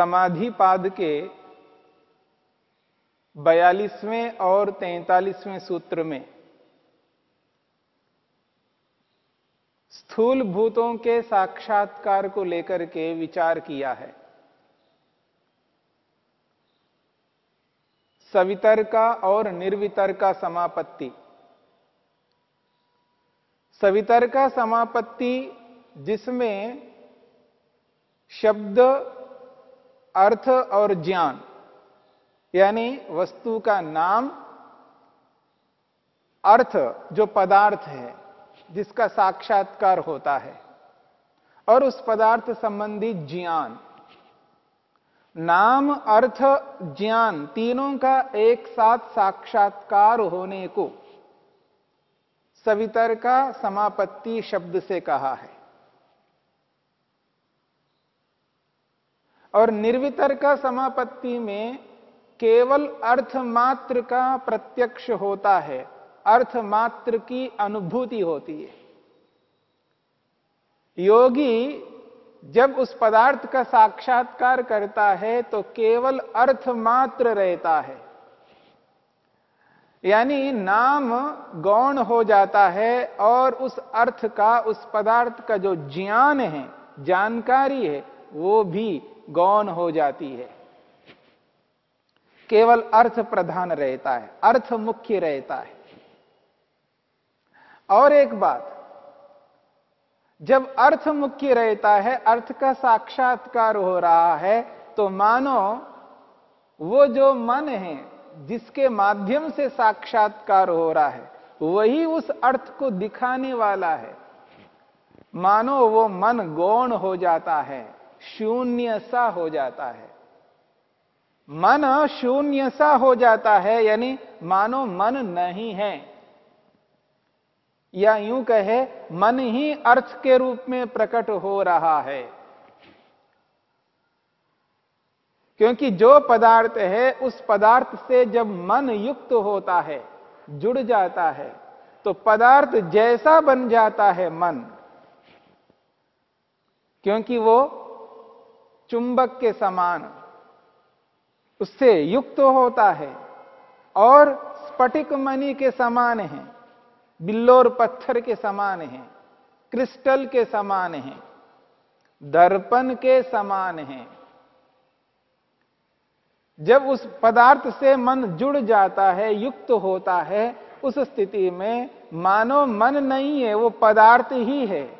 समाधि पाद के बयालीसवें और तैतालीसवें सूत्र में स्थूल भूतों के साक्षात्कार को लेकर के विचार किया है। सवितर का और निर्वितर का समापत्ति। सवितर का समापत्ति जिसमें शब्द अर्थ और ज्ञान, यानी वस्तु का नाम अर्थ, जो पदार्थ है, जिसका साक्षात्कार होता है, और उस पदार्थ संबंधी ज्ञान। नाम, अर्थ, ज्ञान तीनों का एक साथ साक्षात्कार होने को सवितर का समापत्ति शब्द से कहा है। और निर्वितर का समापत्ति में केवल अर्थ मात्र का प्रत्यक्ष होता है। अर्थ मात्र की अनुभूति होती है। योगी जब उस पदार्थ का साक्षात्कार करता है तो केवल अर्थ मात्र रहता है। यानी नाम गौण हो जाता है और उस अर्थ का, उस पदार्थ का जो ज्ञान है, जानकारी है वो भी गौन हो जाती है। केवल अर्थ प्रधान रहता है, अर्थ मुख्य रहता है। और एक बात, जब अर्थ मुख्य रहता है, अर्थ का साक्षात्कार हो रहा है तो मानो वो जो मन है, जिसके माध्यम से साक्षात्कार हो रहा है, वही उस अर्थ को दिखाने वाला है। मानो वो मन गौण हो जाता है। शून्य सा हो जाता है। मन शून्य सा हो जाता है, यानी मानो मन नहीं है। या यूँ कहे, मन ही अर्थ के रूप में प्रकट हो रहा है। क्योंकि जो पदार्थ है, उस पदार्थ से जब मन युक्त होता है, जुड़ जाता है तो पदार्थ जैसा बन जाता है मन। क्योंकि वो चुंबक के समान। उससे युक्त होता है और स्फटिक मणि के समान है, बिल्लोर पत्थर के समान है, क्रिस्टल के समान है, दर्पण के समान है। जब उस पदार्थ से मन जुड़ जाता है, युक्त होता है, उस स्थिति में मानो मन नहीं है, वो पदार्थ ही है।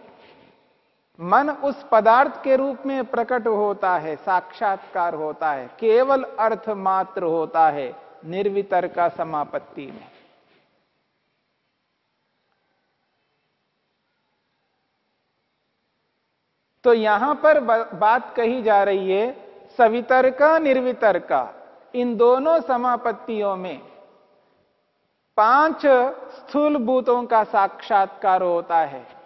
मन उस पदार्थ के रूप में प्रकट होता है, साक्षात्कार होता है, केवल अर्थ मात्र होता है, निर्वितर का समापत्ति में। तो यहाँ पर बात कही जा रही है सवितर का निर्वितर का इन दोनों समापत्तियों में पाँच स्थूल भूतों का साक्षात्कार होता है।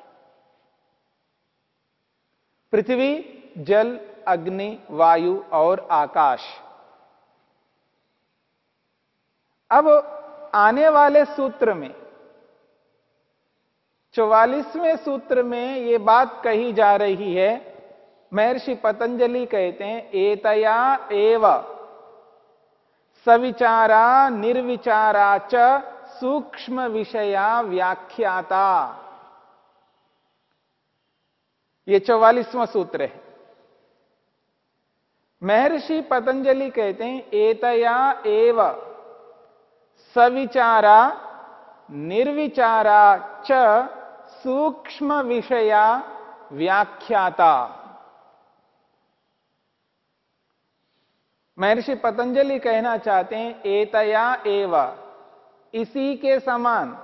पृथ्वी, जल, अग्नि, वायु और आकाश। अब आने वाले सूत्र में, चौवालीसवें सूत्र में यह बात कही जा रही है, महर्षि पतंजलि कहते हैं, एतया एव सविचारा, निर्विचारा च सूक्ष्म विषया व्याख्याता। ये चौवालीसवां सूत्र है। महर्षि पतंजलि कहते हैं, एतया एव सविचारा, निर्विचारा च सूक्ष्म विषया व्याख्याता। महर्षि पतंजलि कहना चाहते हैं, एतया एव, इसी के समान,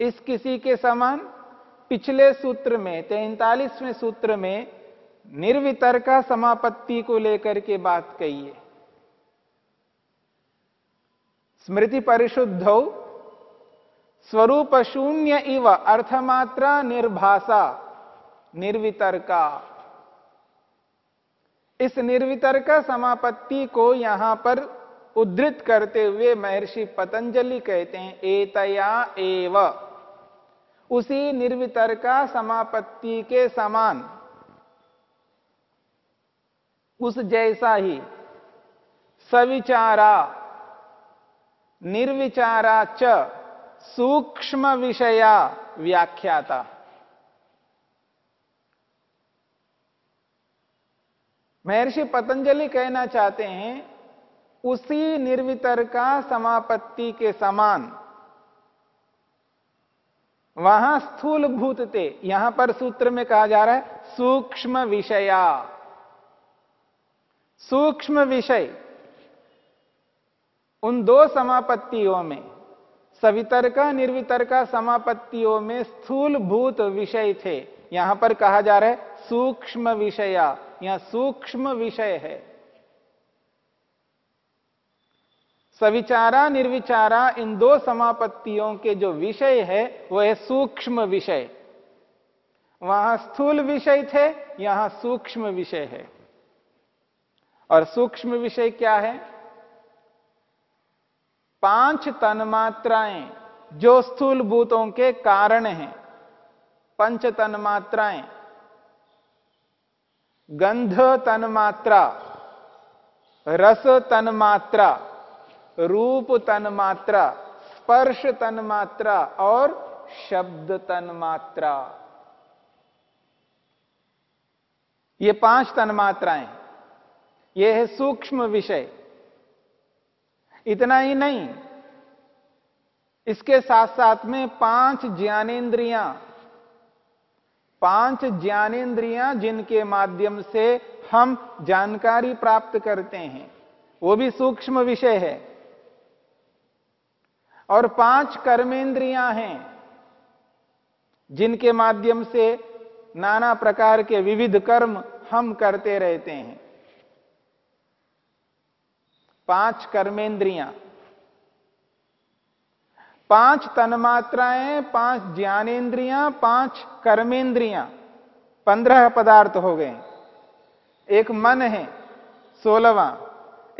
इस किसी के समान पिछले सूत्र में, तैतालीसवें सूत्र में निर्वितर्का समापत्ति को लेकर के बात कही है। स्मृति परिशुद्ध, स्वरूप शून्य इव अर्थमात्रा निर्भाषा, निर्वितर्का। इस निर्वितर्का समापत्ति को यहाँ पर उद्धृत करते हुए महर्षि पतंजलि कहते हैं, एतया एव। उसी निर्वितर का समापत्ति के समान। उस जैसा ही सविचारा, निर्विचारा च सूक्ष्म विषया व्याख्याता। महर्षि पतंजलि कहना चाहते हैं, उसी निर्वितर का समापत्ति के समान। वहाँ स्थूल भूत थे यहाँ पर सूत्र में कहा जा रहा है सूक्ष्म विषया। सूक्ष्म विषय, उन दो समापत्तियों में, सवितरका, निर्वितरका समापत्तियों में स्थूल भूत विषय थे। यहाँ पर कहा जा रहा है सूक्ष्म विषया, यहाँ सूक्ष्म विषय है। सविचारा, निर्विचारा, इन दो समापत्तियों के जो विषय है वह है सूक्ष्म विषय। वहाँ स्थूल विषय थे, यहाँ सूक्ष्म विषय है। और सूक्ष्म विषय क्या है? पाँच तन्मात्राएँ जो स्थूल भूतों के कारण हैं। पंच तन्मात्राएँ। गंध तन्मात्रा, रस तन्मात्रा। रूप तन मात्रा, स्पर्श तन मात्रा और शब्द तन मात्रा। ये पाँच तन मात्राएँ, ये है सूक्ष्म विषय। इतना ही नहीं, इसके साथ साथ में पाँच ज्ञानेन्द्रियाँ पाँच ज्ञानेन्द्रियाँ जिनके माध्यम से हम जानकारी प्राप्त करते हैं, वो भी सूक्ष्म विषय है। और पाँच कर्मेंद्रियाँ हैं, जिनके माध्यम से नाना प्रकार के विविध कर्म हम करते रहते हैं। पाँच कर्मेंद्रियाँ। पाँच तन्मात्राएँ, पाँच ज्ञानेन्द्रियाँ पाँच कर्मेंद्रियाँ। पंद्रह पदार्थ हो गए। एक मन है सोलहवा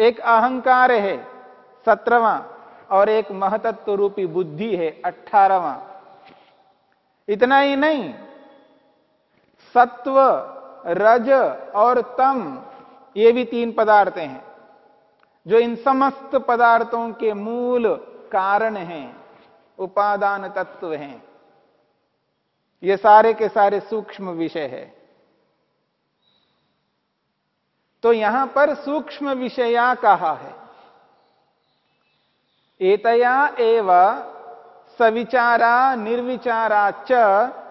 एक अहंकार है सत्रहवा और एक महतत्व रूपी बुद्धि है अठारहवा इतना ही नहीं, सत्व, रज और तम, ये भी तीन पदार्थ हैं, जो इन समस्त पदार्थों के मूल कारण हैं, उपादान तत्व हैं। ये सारे के सारे सूक्ष्म विषय है। तो यहाँ पर सूक्ष्म विषया कहा है। एतया एव सविचारा निर्विचारा च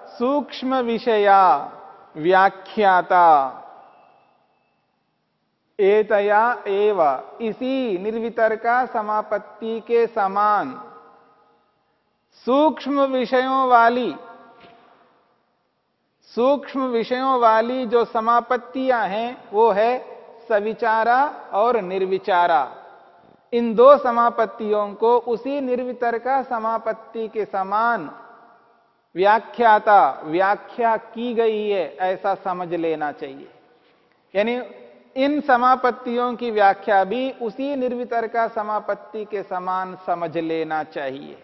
सूक्ष्म विषया व्याख्याता। एतया एव इसी निर्वितरका समापत्ति के समान। सूक्ष्म विषयों वाली सूक्ष्म विषयों वाली जो समापत्तियाँ हैं, वो है सविचारा और निर्विचारा। इन दो समापत्तियों को उसी निर्वितरका समापत्ति के समान व्याख्याता, व्याख्या की गई है, ऐसा समझ लेना चाहिए। यानी इन समापत्तियों की व्याख्या भी उसी निर्वितरका समापत्ति के समान समझ लेना चाहिए।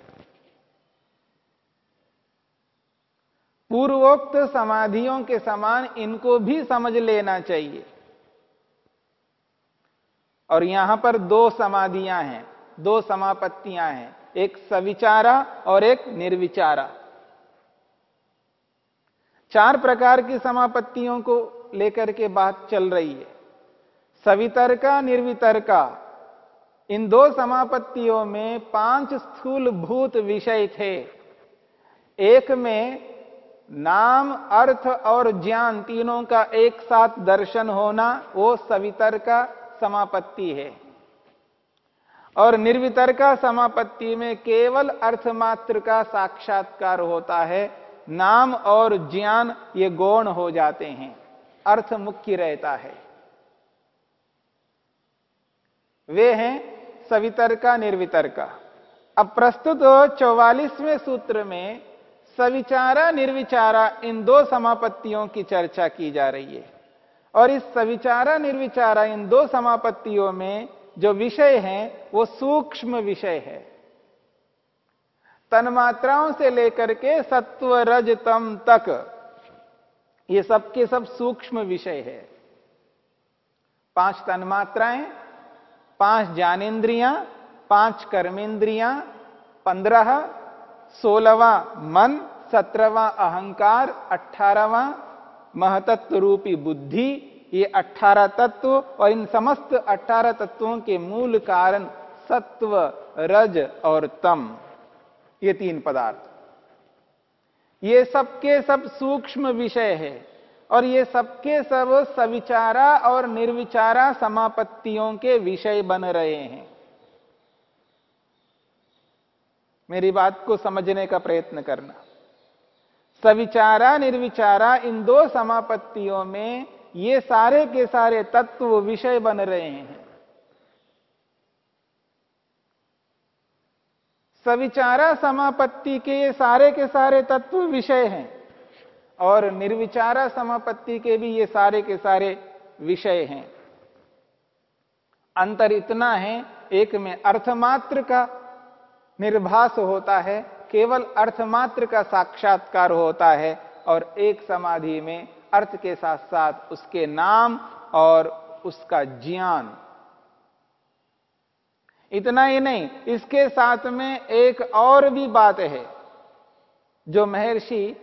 पूर्वोक्त समाधियों के समान इनको भी समझ लेना चाहिए। और यहाँ पर दो समाधियाँ हैं, दो समापत्तियाँ हैं, एक सविचारा और एक निर्विचारा। चार प्रकार की समापत्तियों को लेकर के बात चल रही है। सवितरका, निर्वितरका। इन दो समापत्तियों में पाँच स्थूल भूत विषय थे। एक में नाम, अर्थ और ज्ञान तीनों का एक साथ दर्शन होना, वो सवितर का समापत्ति है। और निर्वितर का समापत्ति में केवल अर्थ मात्र का साक्षात्कार होता है, नाम और ज्ञान ये गौण हो जाते हैं, अर्थ मुख्य रहता है। वे हैं सवितर का निर्वितर का अब प्रस्तुत चौवालीसवें सूत्र में सविचारा निर्विचारा इन दो समापत्तियों की चर्चा की जा रही है। और इस सविचारा निर्विचारा इन दो समापत्तियों में जो विषय है, वो सूक्ष्म विषय है। तन्मात्राओं से लेकर के सत्व रज तम तक, ये सबके सब सूक्ष्म विषय है। पाँच तन्मात्राएँ, पाँच ज्ञानेन्द्रियाँ, पाँच कर्मेंद्रियाँ पंद्रह, सोलहवा मन, सत्रहवा अहंकार अठारहवा महतत्व रूपी बुद्धि, ये अठारह तत्व और इन समस्त अठारह तत्वों के मूल कारण सत्व, रज और तम। ये तीन पदार्थ। ये सबके सब सूक्ष्म विषय है और ये सबके सब सविचारा और निर्विचारा समापत्तियों के विषय बन रहे हैं। मेरी बात को समझने का प्रयत्न करना। सविचारा, निर्विचारा, इन दो समापत्तियों में ये सारे के सारे तत्व विषय बन रहे हैं। सविचारा समापत्ति के ये सारे के सारे तत्व विषय हैं और निर्विचारा समापत्ति के भी ये सारे के सारे विषय हैं। अंतर इतना है, एक में अर्थमात्र का निर्भास होता है केवल अर्थमात्र का साक्षात्कार होता है और एक समाधि में अर्थ के साथ साथ उसके नाम और उसका ज्ञान। इतना ही नहीं, इसके साथ में एक और भी बात है, जो महर्षि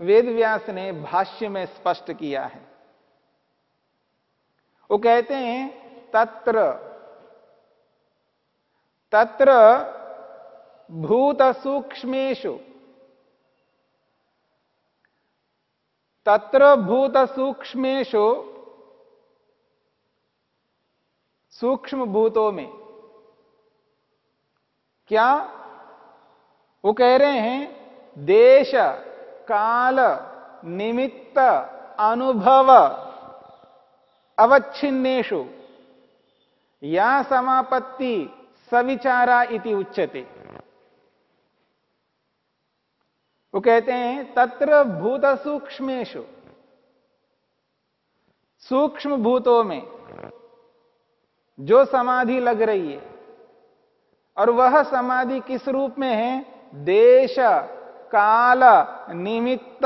वेदव्यास ने भाष्य में स्पष्ट किया है। वो कहते हैं, तत्र तत्र भूत सूक्ष्मेशु तत्र भूत सूक्ष्मेशु सूक्ष्म भूतों में। क्या? वो कह रहे हैं, देश, काल, निमित्त, अनुभव अवच्छिन्नेशु या समापत्ति सविचारा इति उच्यते। वो कहते हैं, तत्र भूत सूक्ष्मेशु सूक्ष्म भूतों में जो समाधि लग रही है, और वह समाधि किस रूप में है? देश, काल, निमित्त,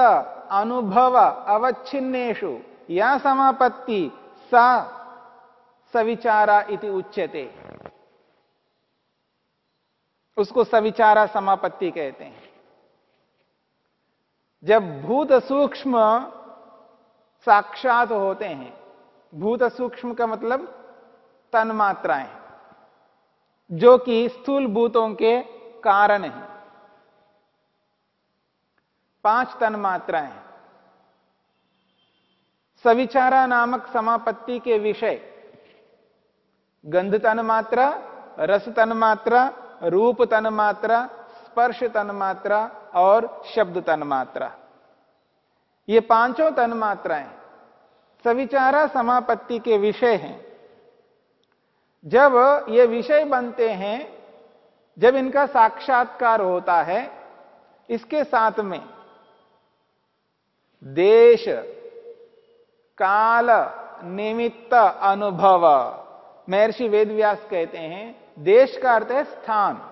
अनुभव अवच्छिन्नेशु या समापत्ति सा सविचारा इति उच्यते। उसको सविचारा समापत्ति कहते हैं। जब भूत सूक्ष्म साक्षात होते हैं, भूत सूक्ष्म का मतलब तन्मात्राएँ जो कि स्थूल भूतों के कारण हैं। पाँच तन्मात्राएँ सविचारा नामक समापत्ति के विषय, गंध तन्मात्रा, रस तन्मात्रा, रूप तन्मात्रा स्पर्श तन्मात्रा और शब्द तन्मात्रा ये पाँचों तन्मात्राएँ सविचारा समापत्ति के विषय हैं। जब ये विषय बनते हैं, जब इनका साक्षात्कार होता है, इसके साथ में देश, काल, निमित्त, अनुभव, महर्षि वेदव्यास कहते हैं, देश का अर्थ है स्थान।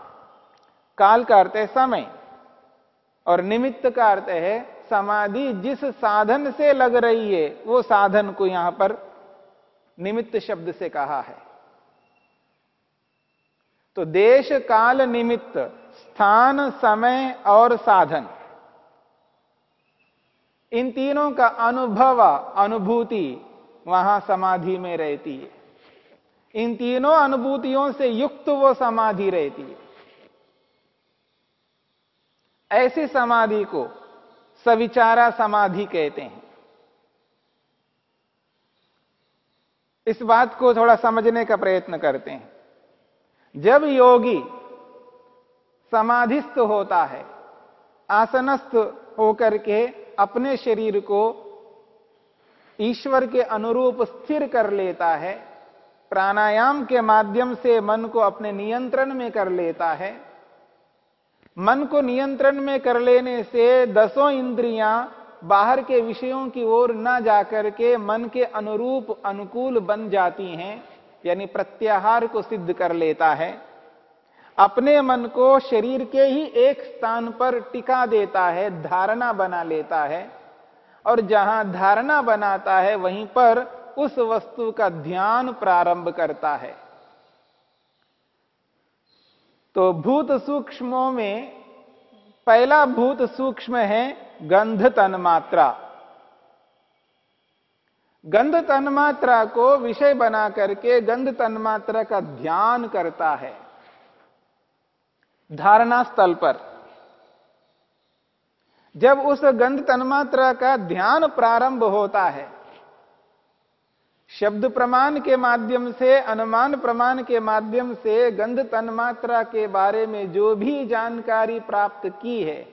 काल का अर्थ है समय। और निमित्त का अर्थ है समाधि, जिस साधन से लग रही है, वो साधन को यहाँ पर निमित्त शब्द से कहा है। तो देश, काल, निमित्त, स्थान, समय और साधन, इन तीनों का अनुभव, अनुभूति वहाँ समाधि में रहती है। इन तीनों अनुभूतियों से युक्त वो समाधि रहती है। ऐसी समाधि को सविचारा समाधि कहते हैं। इस बात को थोड़ा समझने का प्रयत्न करते हैं। जब योगी समाधिस्थ होता है, आसनस्थ होकर के अपने शरीर को ईश्वर के अनुरूप स्थिर कर लेता है, प्राणायाम के माध्यम से मन को अपने नियंत्रण में कर लेता है मन को नियंत्रण में कर लेने से दसों इंद्रियाँ बाहर के विषयों की ओर न जाकर के मन के अनुरूप अनुकूल बन जाती हैं, यानी प्रत्याहार को सिद्ध कर लेता है। अपने मन को शरीर के ही एक स्थान पर टिका देता है, धारणा बना लेता है, और जहाँ धारणा बनाता है, वहीं पर उस वस्तु का ध्यान प्रारंभ करता है। तो भूत सूक्ष्मों में, पहला भूत सूक्ष्म है गंध तन्मात्रा। गंध तन्मात्रा को विषय बना करके गंध तन्मात्रा का ध्यान करता है। धारणा स्थल पर। जब उस गंध तन्मात्रा का ध्यान प्रारंभ होता है शब्द प्रमाण के माध्यम से, अनुमान प्रमाण के माध्यम से, गंध तन्मात्रा के बारे में जो भी जानकारी प्राप्त की है,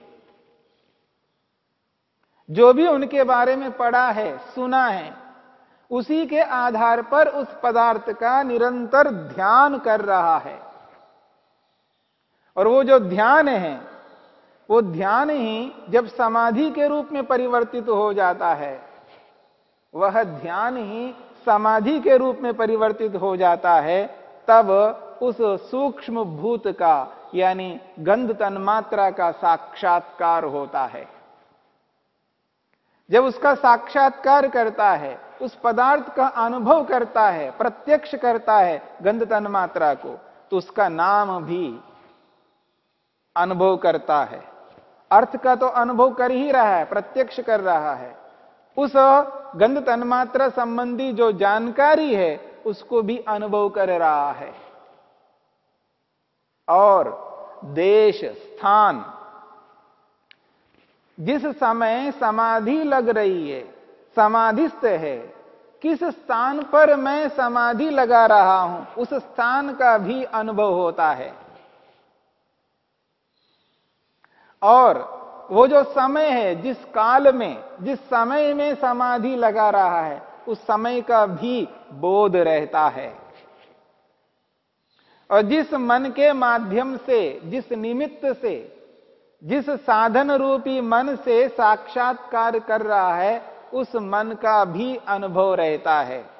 जो भी उनके बारे में पढ़ा है, सुना है, उसी के आधार पर उस पदार्थ का निरंतर ध्यान कर रहा है। और वो जो ध्यान है, वो ध्यान ही जब समाधि के रूप में परिवर्तित हो जाता है, वह ध्यान ही समाधि के रूप में परिवर्तित हो जाता है, तब उस सूक्ष्म भूत का, यानी गंध तन्मात्रा का साक्षात्कार होता है। जब उसका साक्षात्कार करता है, उस पदार्थ का अनुभव करता है, प्रत्यक्ष करता है गंध तन्मात्रा को तो उसका नाम भी अनुभव करता है। अर्थ का तो अनुभव कर ही रहा है, प्रत्यक्ष कर रहा है। उस गंध तन्मात्रा संबंधी जो जानकारी है, उसको भी अनुभव कर रहा है। और देश, स्थान, जिस समय समाधि लग रही है, समाधिस्थ है, किस स्थान पर मैं समाधि लगा रहा हूँ, उस स्थान का भी अनुभव होता है। और वो जो समय है, जिस काल में, जिस समय में समाधि लगा रहा है, उस समय का भी बोध रहता है। और जिस मन के माध्यम से, जिस निमित्त से, जिस साधन रूपी मन से साक्षात्कार कर रहा है, उस मन का भी अनुभव रहता है।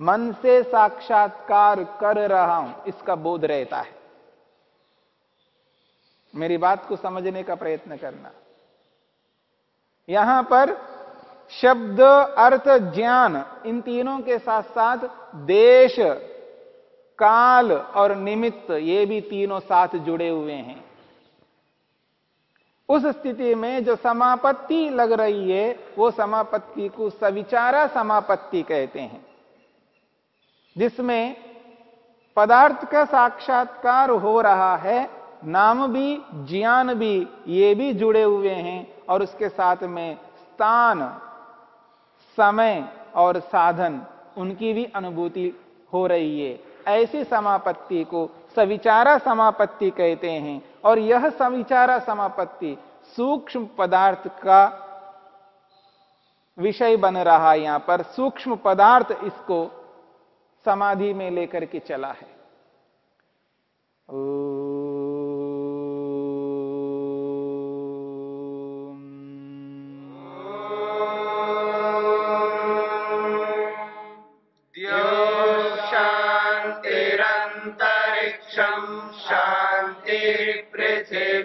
मन से साक्षात्कार कर रहा हूँ, इसका बोध रहता है। मेरी बात को समझने का प्रयत्न करना। यहाँ पर शब्द, अर्थ, ज्ञान, इन तीनों के साथ साथ देश, काल और निमित्त, ये भी तीनों साथ जुड़े हुए हैं। उस स्थिति में जो समापत्ति लग रही है, वो समापत्ति को सविचारा समापत्ति कहते हैं। जिसमें पदार्थ का साक्षात्कार हो रहा है, नाम भी, ज्ञान भी, ये भी जुड़े हुए हैं। और उसके साथ में स्थान, समय और साधन, उनकी भी अनुभूति हो रही है। ऐसी समापत्ति को सविचारा समापत्ति कहते हैं और यह सविचारा समापत्ति सूक्ष्म पदार्थ का विषय बन रहा है यहाँ पर। सूक्ष्म पदार्थ इसको समाधि में लेकर के चला है। Ete